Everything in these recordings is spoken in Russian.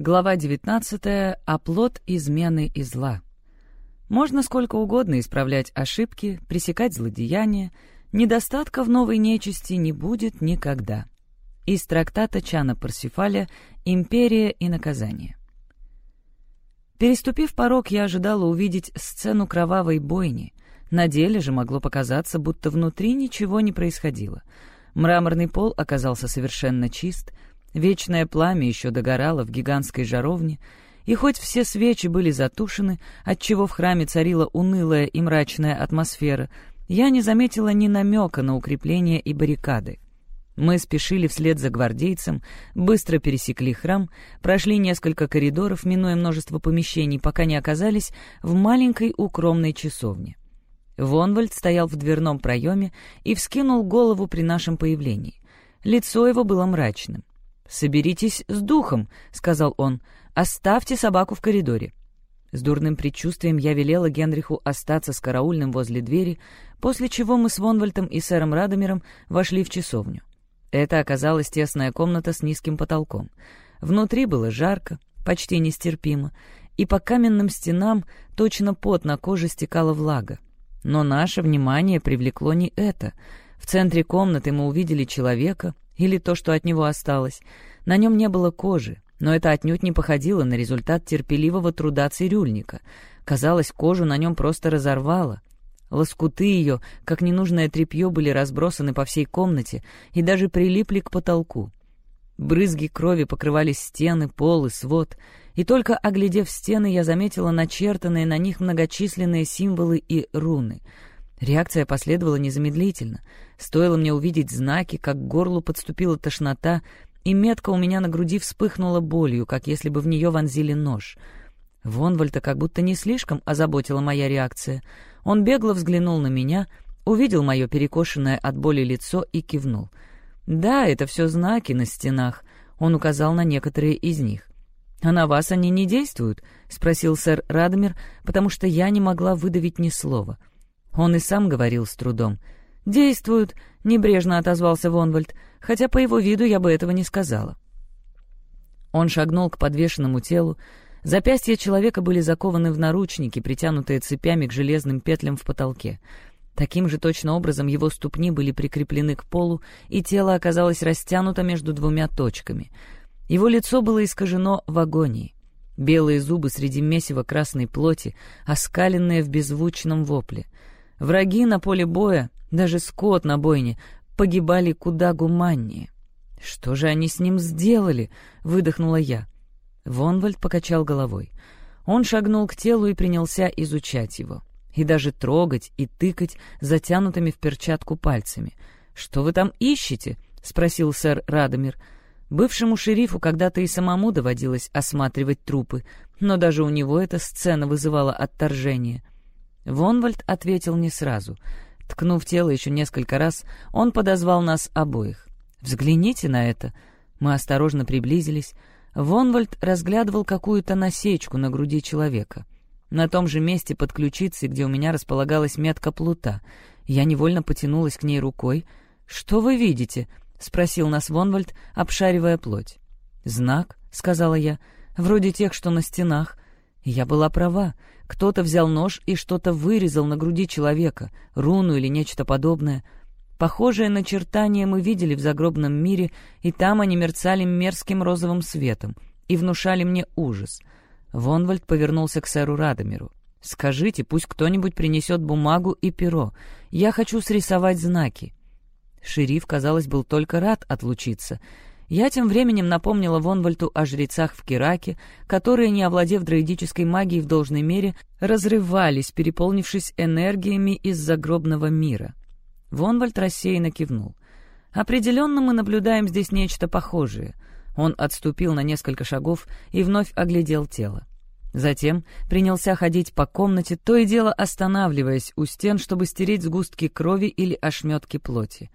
Глава 19. Оплот измены и зла. Можно сколько угодно исправлять ошибки, пресекать злодеяния, недостатка в новой нечисти не будет никогда. Из трактата Чана Парсифаля «Империя и наказание». Переступив порог, я ожидала увидеть сцену кровавой бойни. На деле же могло показаться, будто внутри ничего не происходило. Мраморный пол оказался совершенно чист — Вечное пламя еще догорало в гигантской жаровне, и хоть все свечи были затушены, отчего в храме царила унылая и мрачная атмосфера, я не заметила ни намека на укрепление и баррикады. Мы спешили вслед за гвардейцем, быстро пересекли храм, прошли несколько коридоров, минуя множество помещений, пока не оказались в маленькой укромной часовне. Вонвальд стоял в дверном проеме и вскинул голову при нашем появлении. Лицо его было мрачным. «Соберитесь с духом», — сказал он. «Оставьте собаку в коридоре». С дурным предчувствием я велела Генриху остаться с караульным возле двери, после чего мы с Вонвальтом и сэром Радомиром вошли в часовню. Это оказалась тесная комната с низким потолком. Внутри было жарко, почти нестерпимо, и по каменным стенам точно пот на коже стекала влага. Но наше внимание привлекло не это. В центре комнаты мы увидели человека, или то, что от него осталось. На нем не было кожи, но это отнюдь не походило на результат терпеливого труда цирюльника. Казалось, кожу на нем просто разорвало. Лоскуты ее, как ненужное тряпье, были разбросаны по всей комнате и даже прилипли к потолку. Брызги крови покрывали стены, пол и свод, и только оглядев стены, я заметила начертанные на них многочисленные символы и руны — Реакция последовала незамедлительно. Стоило мне увидеть знаки, как к горлу подступила тошнота, и метка у меня на груди вспыхнула болью, как если бы в нее вонзили нож. Вонвальта как будто не слишком озаботила моя реакция. Он бегло взглянул на меня, увидел мое перекошенное от боли лицо и кивнул. «Да, это все знаки на стенах», — он указал на некоторые из них. «А на вас они не действуют?» — спросил сэр Радмир, потому что я не могла выдавить ни слова — он и сам говорил с трудом. «Действуют», — небрежно отозвался Вонвальд, хотя по его виду я бы этого не сказала. Он шагнул к подвешенному телу. Запястья человека были закованы в наручники, притянутые цепями к железным петлям в потолке. Таким же точно образом его ступни были прикреплены к полу, и тело оказалось растянуто между двумя точками. Его лицо было искажено в агонии. Белые зубы среди месива красной плоти, оскаленные в беззвучном вопле — Враги на поле боя, даже скот на бойне, погибали куда гуманнее. «Что же они с ним сделали?» — выдохнула я. Вонвальд покачал головой. Он шагнул к телу и принялся изучать его. И даже трогать и тыкать затянутыми в перчатку пальцами. «Что вы там ищете?» — спросил сэр Радомир. Бывшему шерифу когда-то и самому доводилось осматривать трупы, но даже у него эта сцена вызывала отторжение — Вонвальд ответил не сразу. Ткнув тело еще несколько раз, он подозвал нас обоих. «Взгляните на это!» Мы осторожно приблизились. Вонвальд разглядывал какую-то насечку на груди человека. На том же месте под ключицей, где у меня располагалась метка плута. Я невольно потянулась к ней рукой. «Что вы видите?» — спросил нас Вонвальд, обшаривая плоть. «Знак», — сказала я, — «вроде тех, что на стенах». Я была права. Кто-то взял нож и что-то вырезал на груди человека, руну или нечто подобное. Похожее начертание мы видели в загробном мире, и там они мерцали мерзким розовым светом и внушали мне ужас. Вонвальд повернулся к сэру Радомиру. «Скажите, пусть кто-нибудь принесет бумагу и перо. Я хочу срисовать знаки». Шериф, казалось, был только рад отлучиться — я тем временем напомнила Вонвальту о жрецах в Кераке, которые, не овладев дроидической магией в должной мере, разрывались, переполнившись энергиями из загробного мира. Вонвальд рассеянно кивнул. «Определенно мы наблюдаем здесь нечто похожее». Он отступил на несколько шагов и вновь оглядел тело. Затем принялся ходить по комнате, то и дело останавливаясь у стен, чтобы стереть сгустки крови или ошметки плоти.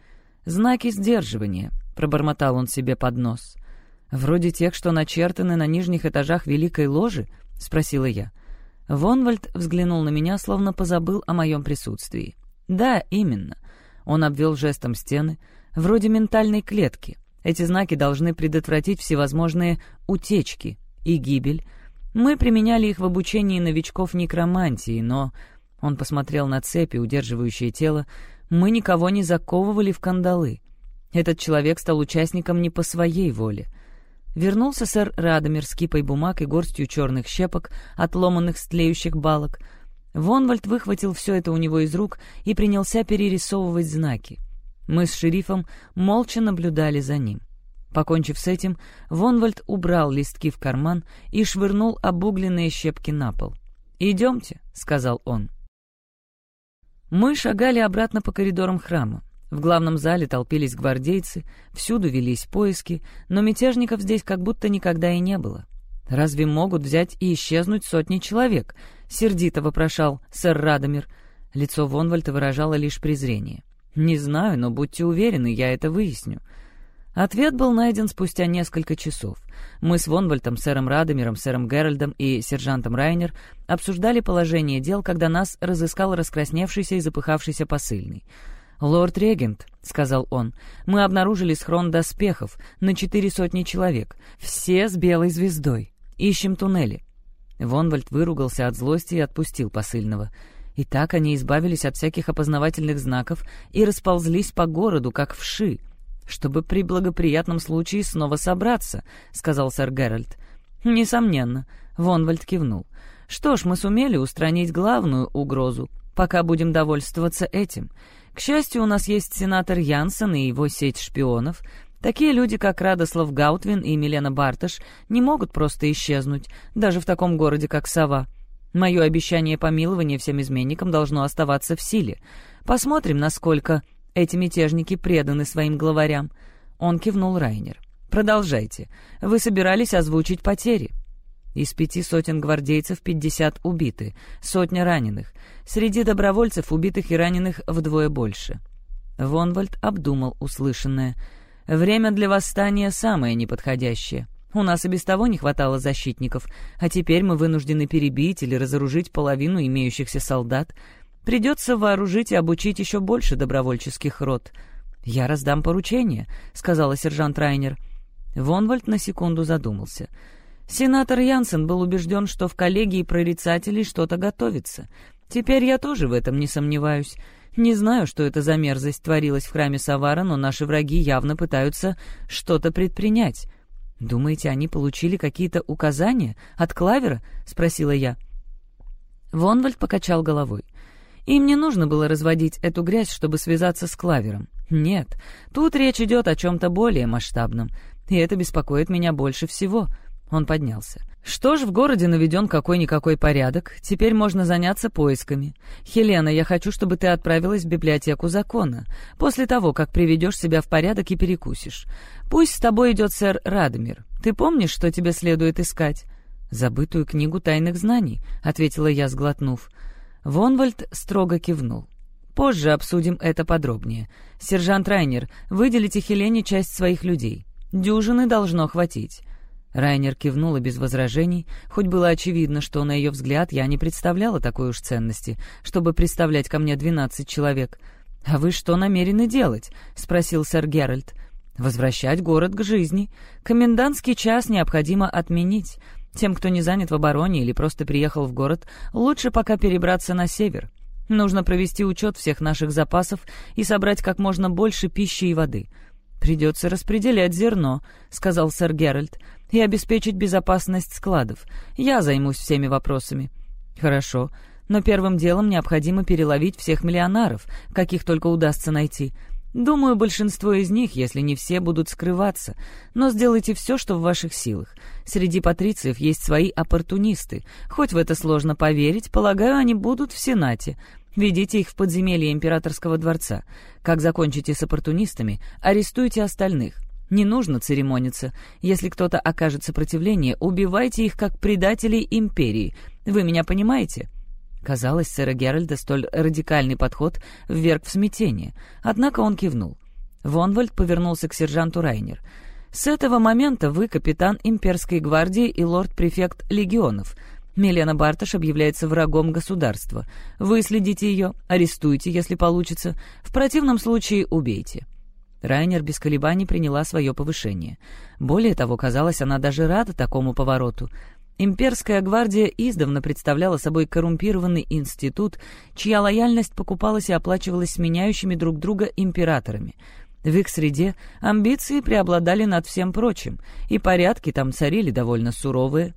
Знаки сдерживания — пробормотал он себе под нос. «Вроде тех, что начертаны на нижних этажах Великой Ложи?» — спросила я. Вонвальд взглянул на меня, словно позабыл о моем присутствии. «Да, именно». Он обвел жестом стены, вроде ментальной клетки. Эти знаки должны предотвратить всевозможные утечки, и гибель. Мы применяли их в обучении новичков некромантии, но...» Он посмотрел на цепи, удерживающие тело. «Мы никого не заковывали в кандалы. Этот человек стал участником не по своей воле». Вернулся сэр Радомир с кипой бумаг и горстью черных щепок, отломанных с тлеющих балок. Вонвальд выхватил все это у него из рук и принялся перерисовывать знаки. Мы с шерифом молча наблюдали за ним. Покончив с этим, Вонвальд убрал листки в карман и швырнул обугленные щепки на пол. «Идемте», — сказал он. Мы шагали обратно по коридорам храма. В главном зале толпились гвардейцы, всюду велись поиски, но мятежников здесь как будто никогда и не было. «Разве могут взять и исчезнуть сотни человек?» — сердито вопрошал сэр Радомир. Лицо Вонвальта выражало лишь презрение. «Не знаю, но будьте уверены, я это выясню». Ответ был найден спустя несколько часов. Мы с Вонвальтом, сэром Радомиром, сэром Геральдом и сержантом Райнер обсуждали положение дел, когда нас разыскал раскрасневшийся и запыхавшийся посыльный. «Лорд-регент», — сказал он, — «мы обнаружили схрон доспехов на четыре сотни человек, все с белой звездой. Ищем туннели». Вонвальд выругался от злости и отпустил посыльного. И так они избавились от всяких опознавательных знаков и расползлись по городу, как вши, чтобы при благоприятном случае снова собраться», — сказал сэр Геральт. «Несомненно», — Вонвальд кивнул. «Что ж, мы сумели устранить главную угрозу, пока будем довольствоваться этим. К счастью, у нас есть сенатор Янсен и его сеть шпионов. Такие люди, как Радослав Гаутвин и Милена Барташ, не могут просто исчезнуть, даже в таком городе, как Сова. Мое обещание помилования всем изменникам должно оставаться в силе. Посмотрим, насколько эти мятежники преданы своим главарям. Он кивнул Райнер. «Продолжайте. Вы собирались озвучить потери?» Из пяти сотен гвардейцев пятьдесят убиты, сотня раненых. Среди добровольцев убитых и раненых вдвое больше. Вонвальд обдумал услышанное. «Время для восстания самое неподходящее. У нас и без того не хватало защитников, а теперь мы вынуждены перебить или разоружить половину имеющихся солдат. Придется вооружить и обучить еще больше добровольческих рот. «Я раздам поручение», — сказала сержант Райнер. Вонвальд на секунду задумался. Сенатор Янсен был убежден, что в коллегии прорицателей что-то готовится. Теперь я тоже в этом не сомневаюсь. Не знаю, что это за мерзость творилась в храме Савара, но наши враги явно пытаются что-то предпринять. «Думаете, они получили какие-то указания от Клавера?» — спросила я. Вонвальд покачал головой. Им не нужно было разводить эту грязь, чтобы связаться с Клавером. Нет, тут речь идет о чем-то более масштабном, и это беспокоит меня больше всего. Он поднялся. «Что ж, в городе наведен какой-никакой порядок. Теперь можно заняться поисками. Хелена, я хочу, чтобы ты отправилась в библиотеку закона. После того, как приведешь себя в порядок и перекусишь. Пусть с тобой идет сэр Радмир. Ты помнишь, что тебе следует искать?» «Забытую книгу тайных знаний», — ответила я, сглотнув. Вонвальд строго кивнул. «Позже обсудим это подробнее. Сержант Райнер, выделите Хелене часть своих людей. Дюжины должно хватить». Райнер кивнула без возражений, хоть было очевидно, что на ее взгляд я не представляла такой уж ценности, чтобы представлять ко мне двенадцать человек. «А вы что намерены делать?» — спросил сэр Геральт. «Возвращать город к жизни. Комендантский час необходимо отменить. Тем, кто не занят в обороне или просто приехал в город, лучше пока перебраться на север. Нужно провести учет всех наших запасов и собрать как можно больше пищи и воды. «Придется распределять зерно», — сказал сэр Геральт, — «и обеспечить безопасность складов. Я займусь всеми вопросами». «Хорошо, но первым делом необходимо переловить всех миллионаров, каких только удастся найти. Думаю, большинство из них, если не все, будут скрываться. Но сделайте все, что в ваших силах. Среди патрициев есть свои оппортунисты. Хоть в это сложно поверить, полагаю, они будут в Сенате. Ведите их в подземелье императорского дворца. Как закончите с оппортунистами, арестуйте остальных. Не нужно церемониться. Если кто-то окажет сопротивление, убивайте их как предателей империи. Вы меня понимаете?» Казалось, сэра Геральда столь радикальный подход вверг в смятение. Однако он кивнул. Вонвальд повернулся к сержанту Райнер. «С этого момента вы капитан имперской гвардии и лорд-префект легионов. Милена Барташ объявляется врагом государства. Вы следите ее, арестуйте, если получится. В противном случае убейте». Райнер без колебаний приняла свое повышение. Более того, казалось, она даже рада такому повороту. Имперская гвардия издавна представляла собой коррумпированный институт, чья лояльность покупалась и оплачивалась сменяющими друг друга императорами. В их среде амбиции преобладали над всем прочим, и порядки там царили довольно суровые.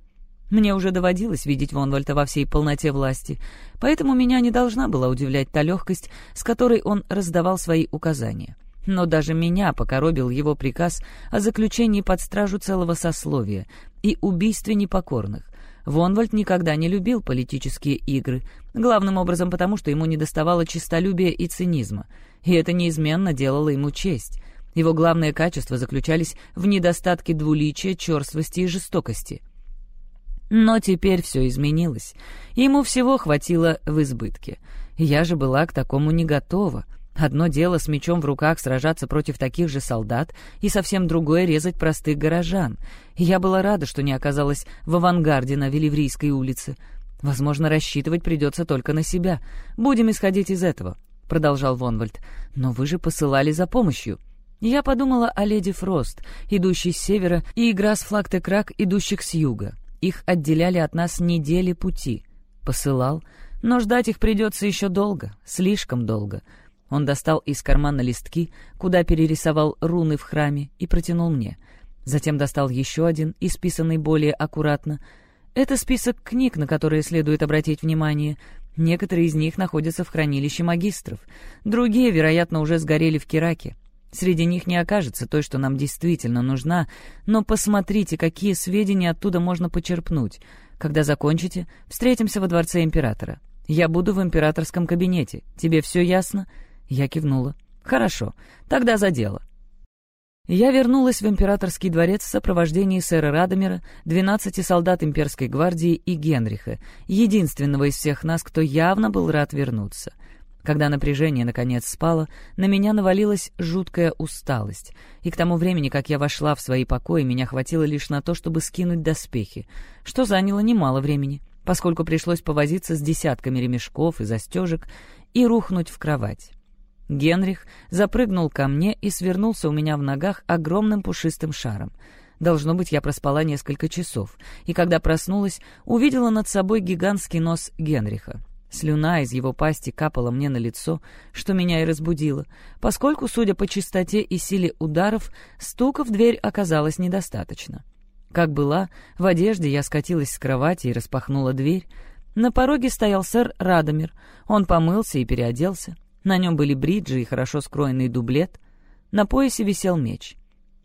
Мне уже доводилось видеть Вонвальта во всей полноте власти, поэтому меня не должна была удивлять та легкость, с которой он раздавал свои указания. Но даже меня покоробил его приказ о заключении под стражу целого сословия и убийстве непокорных. Вонвальд никогда не любил политические игры, главным образом потому, что ему недоставало честолюбия и цинизма, и это неизменно делало ему честь. Его главные качества заключались в недостатке двуличия, черствости и жестокости. Но теперь все изменилось. Ему всего хватило в избытке. Я же была к такому не готова — Одно дело с мечом в руках сражаться против таких же солдат, и совсем другое — резать простых горожан. Я была рада, что не оказалась в авангарде на Веливрийской улице. Возможно, рассчитывать придется только на себя. Будем исходить из этого, — продолжал Вонвальд. Но вы же посылали за помощью. Я подумала о леди Фрост, идущей с севера, и игра с флаг-текрак, идущих с юга. Их отделяли от нас недели пути. Посылал, но ждать их придется еще долго, слишком долго — он достал из кармана листки, куда перерисовал руны в храме, и протянул мне. Затем достал еще один, исписанный более аккуратно. Это список книг, на которые следует обратить внимание. Некоторые из них находятся в хранилище магистров. Другие, вероятно, уже сгорели в Кираке. Среди них не окажется той, что нам действительно нужна, но посмотрите, какие сведения оттуда можно почерпнуть. Когда закончите, встретимся во дворце императора. Я буду в императорском кабинете. Тебе все ясно?» Я кивнула. «Хорошо, тогда за дело». Я вернулась в императорский дворец в сопровождении сэра Радомира, двенадцати солдат имперской гвардии и Генриха, единственного из всех нас, кто явно был рад вернуться. Когда напряжение наконец спало, на меня навалилась жуткая усталость, и к тому времени, как я вошла в свои покои, меня хватило лишь на то, чтобы скинуть доспехи, что заняло немало времени, поскольку пришлось повозиться с десятками ремешков и застежек и рухнуть в кровать. Генрих запрыгнул ко мне и свернулся у меня в ногах огромным пушистым шаром. Должно быть, я проспала несколько часов, и когда проснулась, увидела над собой гигантский нос Генриха. Слюна из его пасти капала мне на лицо, что меня и разбудило, поскольку, судя по частоте и силе ударов, стука в дверь оказалось недостаточно. Как была, в одежде я скатилась с кровати и распахнула дверь. На пороге стоял сэр Радомир. Он помылся и переоделся. На нем были бриджи и хорошо скроенный дублет. На поясе висел меч.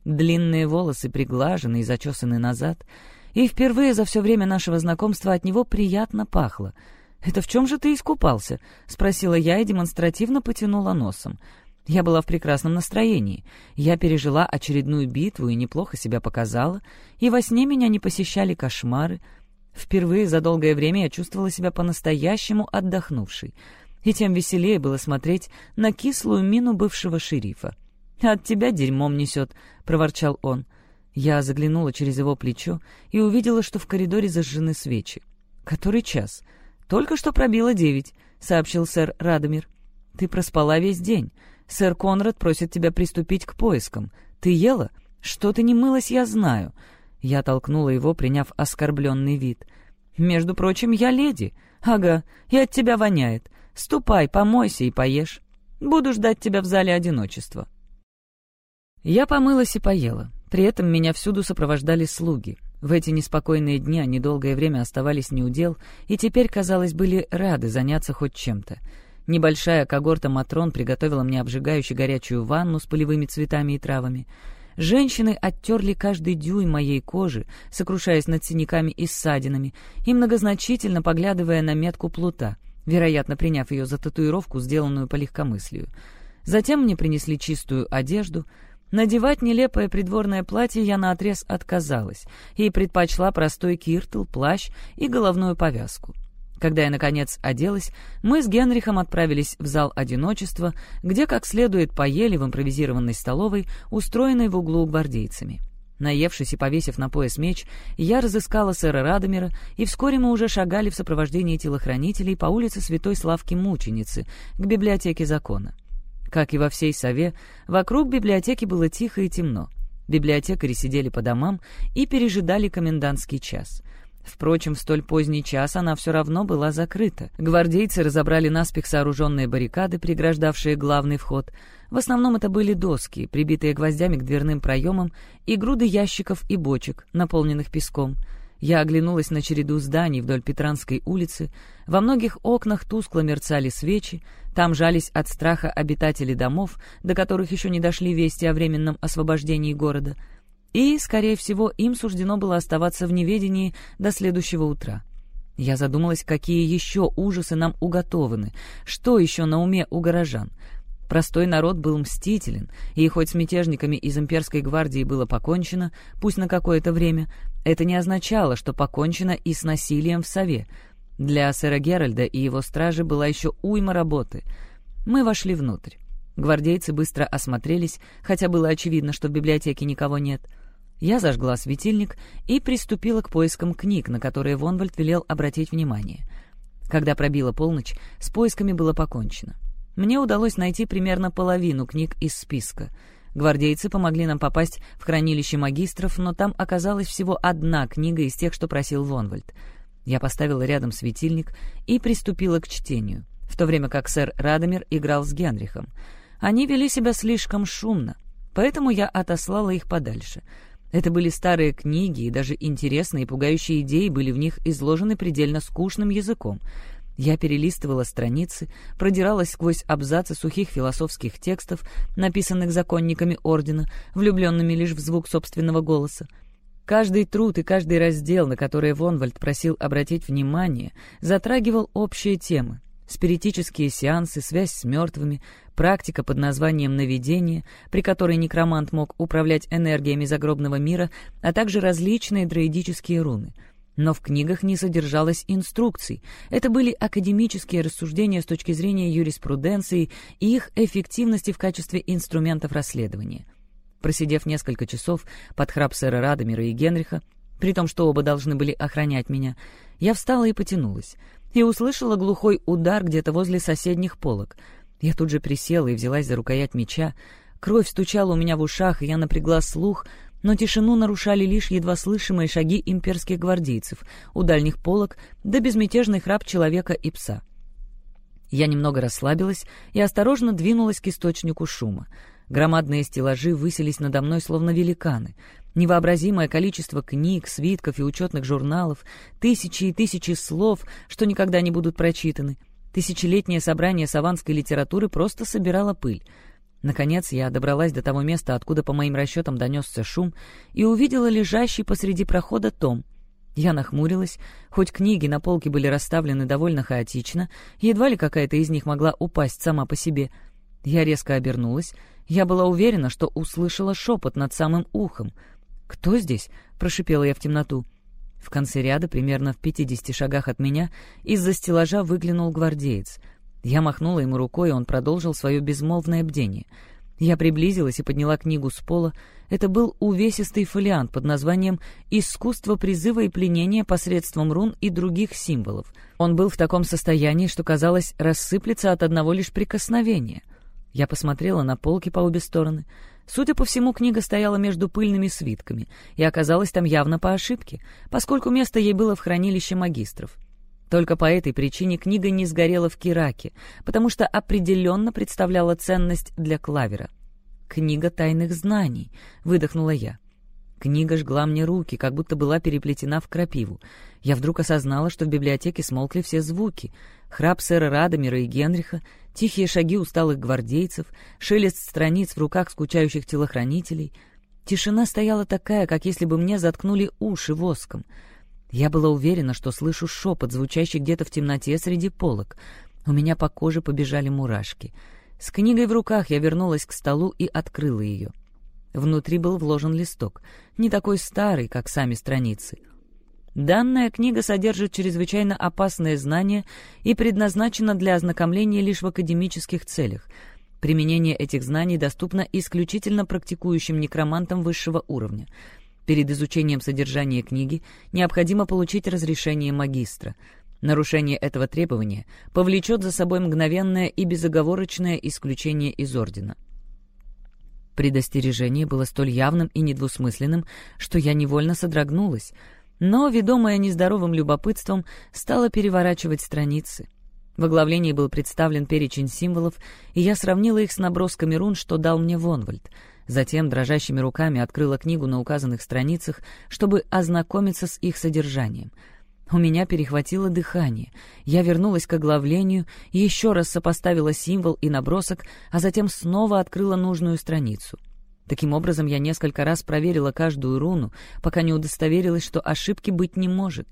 Длинные волосы приглажены и зачесаны назад. И впервые за все время нашего знакомства от него приятно пахло. «Это в чем же ты искупался?» — спросила я и демонстративно потянула носом. Я была в прекрасном настроении. Я пережила очередную битву и неплохо себя показала, и во сне меня не посещали кошмары. Впервые за долгое время я чувствовала себя по-настоящему отдохнувшей — и тем веселее было смотреть на кислую мину бывшего шерифа. «От тебя дерьмом несет», — проворчал он. Я заглянула через его плечо и увидела, что в коридоре зажжены свечи. «Который час?» «Только что пробило девять», — сообщил сэр Радомир. «Ты проспала весь день. Сэр Конрад просит тебя приступить к поискам. Ты ела? Что ты не мылась, я знаю». Я толкнула его, приняв оскорбленный вид. «Между прочим, я леди. Ага, и от тебя воняет. Ступай, помойся и поешь. Буду ждать тебя в зале одиночества». Я помылась и поела. При этом меня всюду сопровождали слуги. В эти неспокойные дни они долгое время оставались неудел, и теперь, казалось, были рады заняться хоть чем-то. Небольшая когорта Матрон приготовила мне обжигающую горячую ванну с полевыми цветами и травами. Женщины оттерли каждый дюйм моей кожи, сокрушаясь над синяками и ссадинами, и многозначительно поглядывая на метку плута — вероятно, приняв ее за татуировку, сделанную по легкомыслию. Затем мне принесли чистую одежду. Надевать нелепое придворное платье я наотрез отказалась и предпочла простой киртл, плащ и головную повязку. Когда я, наконец, оделась, мы с Генрихом отправились в зал одиночества, где как следует поели в импровизированной столовой, устроенной в углу гвардейцами. Наевшись и повесив на пояс меч, я разыскала сэра Радомира, и вскоре мы уже шагали в сопровождении телохранителей по улице Святой Славки Мученицы к библиотеке закона. Как и во всей сове, вокруг библиотеки было тихо и темно. Библиотекари сидели по домам и пережидали комендантский час. Впрочем, в столь поздний час она все равно была закрыта. Гвардейцы разобрали наспех сооруженные баррикады, преграждавшие главный вход. В основном это были доски, прибитые гвоздями к дверным проемам, и груды ящиков и бочек, наполненных песком — я оглянулась на череду зданий вдоль Петранской улицы. Во многих окнах тускло мерцали свечи, там жались от страха обитатели домов, до которых еще не дошли вести о временном освобождении города. И, скорее всего, им суждено было оставаться в неведении до следующего утра. Я задумалась, какие еще ужасы нам уготованы, что еще на уме у горожан — Простой народ был мстителен, и хоть с мятежниками из имперской гвардии было покончено, пусть на какое-то время, это не означало, что покончено и с насилием в Сове. Для сэра Геральда и его стражи была еще уйма работы. Мы вошли внутрь. Гвардейцы быстро осмотрелись, хотя было очевидно, что в библиотеке никого нет. Я зажгла светильник и приступила к поискам книг, на которые Вонвальд велел обратить внимание. Когда пробила полночь, с поисками было покончено. Мне удалось найти примерно половину книг из списка. Гвардейцы помогли нам попасть в хранилище магистров, но там оказалась всего одна книга из тех, что просил Вонвальд. Я поставила рядом светильник и приступила к чтению, в то время как сэр Радомир играл с Генрихом. Они вели себя слишком шумно, поэтому я отослала их подальше. Это были старые книги, и даже интересные и пугающие идеи были в них изложены предельно скучным языком — я перелистывала страницы, продиралась сквозь абзацы сухих философских текстов, написанных законниками ордена, влюбленными лишь в звук собственного голоса. Каждый труд и каждый раздел, на который Вонвальд просил обратить внимание, затрагивал общие темы. Спиритические сеансы, связь с мертвыми, практика под названием «наведение», при которой некромант мог управлять энергиями загробного мира, а также различные дроидические руны — но в книгах не содержалось инструкций. Это были академические рассуждения с точки зрения юриспруденции и их эффективности в качестве инструментов расследования. Просидев несколько часов под храп сэра Радомира и Генриха, при том, что оба должны были охранять меня, я встала и потянулась, и услышала глухой удар где-то возле соседних полок. Я тут же присела и взялась за рукоять меча. Кровь стучала у меня в ушах, и я напрягла слух — но тишину нарушали лишь едва слышимые шаги имперских гвардейцев у дальних полок да безмятежный храп человека и пса. Я немного расслабилась и осторожно двинулась к источнику шума. Громадные стеллажи высились надо мной, словно великаны. Невообразимое количество книг, свитков и учетных журналов, тысячи и тысячи слов, что никогда не будут прочитаны. Тысячелетнее собрание саванской литературы просто собирало пыль — Наконец я добралась до того места, откуда, по моим расчетам, донесся шум, и увидела лежащий посреди прохода том. Я нахмурилась, хоть книги на полке были расставлены довольно хаотично, едва ли какая-то из них могла упасть сама по себе. Я резко обернулась. Я была уверена, что услышала шепот над самым ухом. «Кто здесь?» — прошипела я в темноту. В конце ряда, примерно в пятидесяти шагах от меня, из-за стеллажа выглянул гвардеец — я махнула ему рукой, и он продолжил свое безмолвное бдение. Я приблизилась и подняла книгу с пола. Это был увесистый фолиант под названием «Искусство призыва и пленения посредством рун и других символов». Он был в таком состоянии, что, казалось, рассыплется от одного лишь прикосновения. Я посмотрела на полки по обе стороны. Судя по всему, книга стояла между пыльными свитками и оказалась там явно по ошибке, поскольку место ей было в хранилище магистров. Только по этой причине книга не сгорела в Кираке, потому что определенно представляла ценность для Клавера. «Книга тайных знаний», — выдохнула я. Книга жгла мне руки, как будто была переплетена в крапиву. Я вдруг осознала, что в библиотеке смолкли все звуки. Храп сэра Радомира и Генриха, тихие шаги усталых гвардейцев, шелест страниц в руках скучающих телохранителей. Тишина стояла такая, как если бы мне заткнули уши воском — я была уверена, что слышу шепот, звучащий где-то в темноте среди полок. У меня по коже побежали мурашки. С книгой в руках я вернулась к столу и открыла ее. Внутри был вложен листок, не такой старый, как сами страницы. Данная книга содержит чрезвычайно опасные знания и предназначена для ознакомления лишь в академических целях. Применение этих знаний доступно исключительно практикующим некромантам высшего уровня — Перед изучением содержания книги необходимо получить разрешение магистра. Нарушение этого требования повлечет за собой мгновенное и безоговорочное исключение из Ордена. Предостережение было столь явным и недвусмысленным, что я невольно содрогнулась, но, ведомая нездоровым любопытством, стала переворачивать страницы. В оглавлении был представлен перечень символов, и я сравнила их с набросками рун, что дал мне Вонвальд. Затем дрожащими руками открыла книгу на указанных страницах, чтобы ознакомиться с их содержанием — у меня перехватило дыхание. Я вернулась к оглавлению, еще раз сопоставила символ и набросок, а затем снова открыла нужную страницу. Таким образом, я несколько раз проверила каждую руну, пока не удостоверилась, что ошибки быть не может.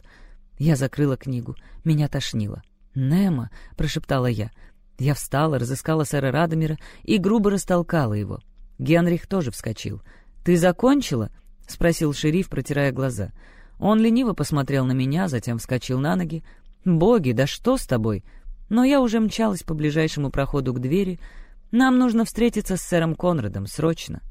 Я закрыла книгу. Меня тошнило. «Немо!» — прошептала я. Я встала, разыскала сэра Радомира и грубо растолкала его. Генрих тоже вскочил. «Ты закончила?» — спросил шериф, протирая глаза. — он лениво посмотрел на меня, затем вскочил на ноги. «Боги, да что с тобой?» Но я уже мчалась по ближайшему проходу к двери. «Нам нужно встретиться с сэром Конрадом, срочно».